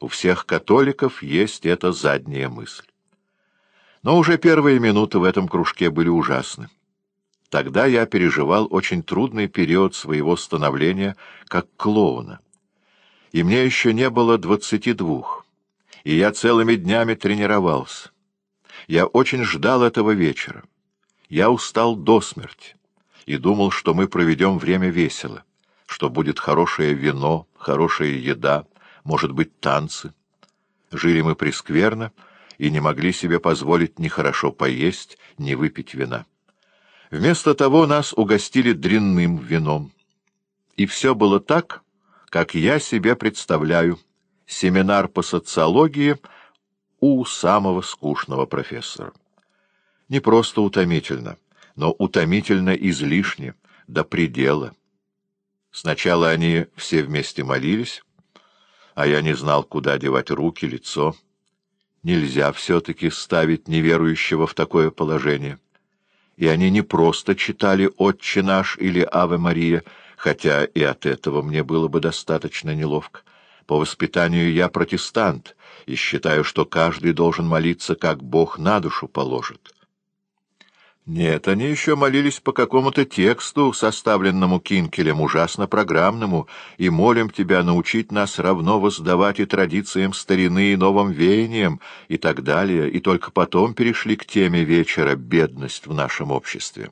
У всех католиков есть эта задняя мысль. Но уже первые минуты в этом кружке были ужасны. Тогда я переживал очень трудный период своего становления как клоуна. И мне еще не было двадцати двух, и я целыми днями тренировался. Я очень ждал этого вечера. Я устал до смерти и думал, что мы проведем время весело, что будет хорошее вино, хорошая еда, может быть, танцы. Жили мы прескверно и не могли себе позволить ни хорошо поесть, ни выпить вина. Вместо того нас угостили дрянным вином. И все было так, как я себе представляю, семинар по социологии у самого скучного профессора. Не просто утомительно, но утомительно излишне, до предела. Сначала они все вместе молились, а я не знал, куда девать руки, лицо. Нельзя все-таки ставить неверующего в такое положение и они не просто читали «Отче наш» или «Аве Мария», хотя и от этого мне было бы достаточно неловко. По воспитанию я протестант и считаю, что каждый должен молиться, как Бог на душу положит. Нет, они еще молились по какому-то тексту, составленному Кинкелем, ужасно программному, и молим тебя научить нас равно воздавать и традициям старины, и новым веяниям, и так далее, и только потом перешли к теме вечера «Бедность в нашем обществе».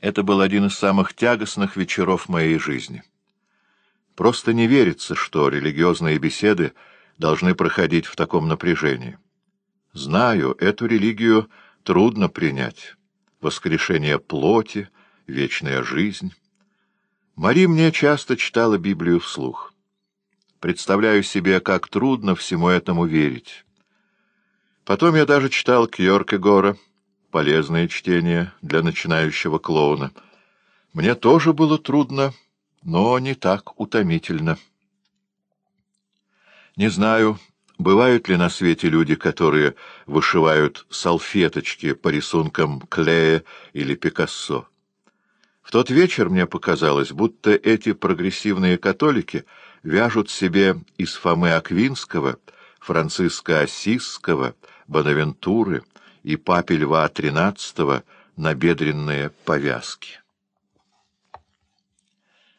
Это был один из самых тягостных вечеров моей жизни. Просто не верится, что религиозные беседы должны проходить в таком напряжении. Знаю, эту религию трудно принять. Воскрешение плоти, вечная жизнь. Мари мне часто читала Библию вслух. Представляю себе, как трудно всему этому верить. Потом я даже читал Кьоркегора, полезное чтение для начинающего клоуна. Мне тоже было трудно, но не так утомительно. Не знаю, Бывают ли на свете люди, которые вышивают салфеточки по рисункам Клея или Пикассо? В тот вечер мне показалось, будто эти прогрессивные католики вяжут себе из Фомы Аквинского, Франциска Осисского, Бонавентуры и Папи Льва XIII набедренные повязки.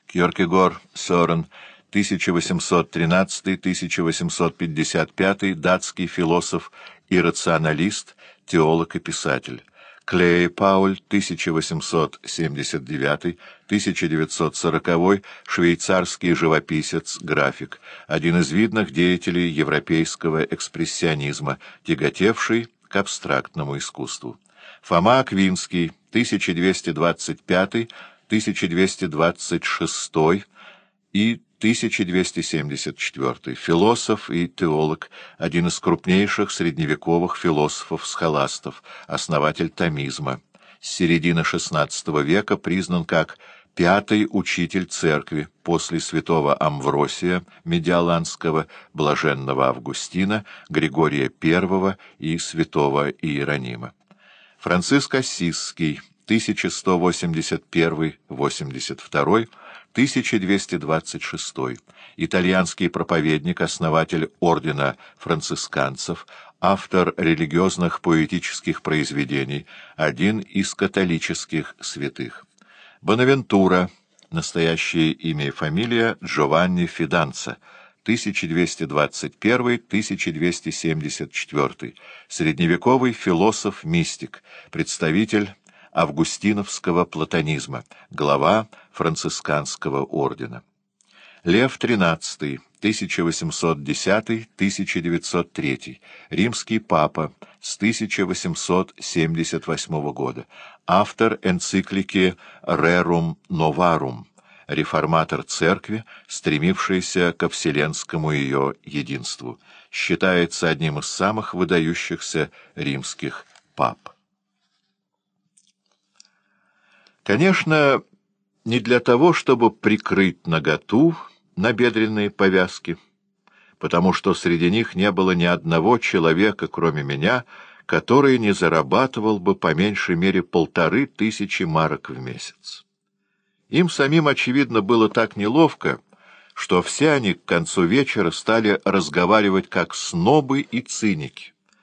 Кьеркегор Сорен 1813-1855, датский философ и рационалист, теолог и писатель. Клей Пауль, 1879-1940, швейцарский живописец, график, один из видных деятелей европейского экспрессионизма, тяготевший к абстрактному искусству. Фома Аквинский, 1225-1226 и 1274. Философ и теолог, один из крупнейших средневековых философов-схоластов, основатель томизма. С середины XVI века признан как пятый учитель церкви после святого Амвросия Медиаланского, блаженного Августина, Григория I и святого Иеронима. Франциск Ассизский, 1181-82 1226. Итальянский проповедник, основатель ордена францисканцев, автор религиозных поэтических произведений, один из католических святых. Бонавентура, настоящее имя и фамилия Джованни Фиданца, 1221-1274, средневековый философ-мистик, представитель августиновского платонизма, глава францисканского ордена. Лев XIII, 1810-1903, римский папа с 1878 года, автор энциклики «Rerum Novarum», реформатор церкви, стремившийся ко вселенскому ее единству, считается одним из самых выдающихся римских пап. Конечно, не для того, чтобы прикрыть наготу набедренные повязки, потому что среди них не было ни одного человека, кроме меня, который не зарабатывал бы по меньшей мере полторы тысячи марок в месяц. Им самим, очевидно, было так неловко, что все они к концу вечера стали разговаривать как снобы и циники.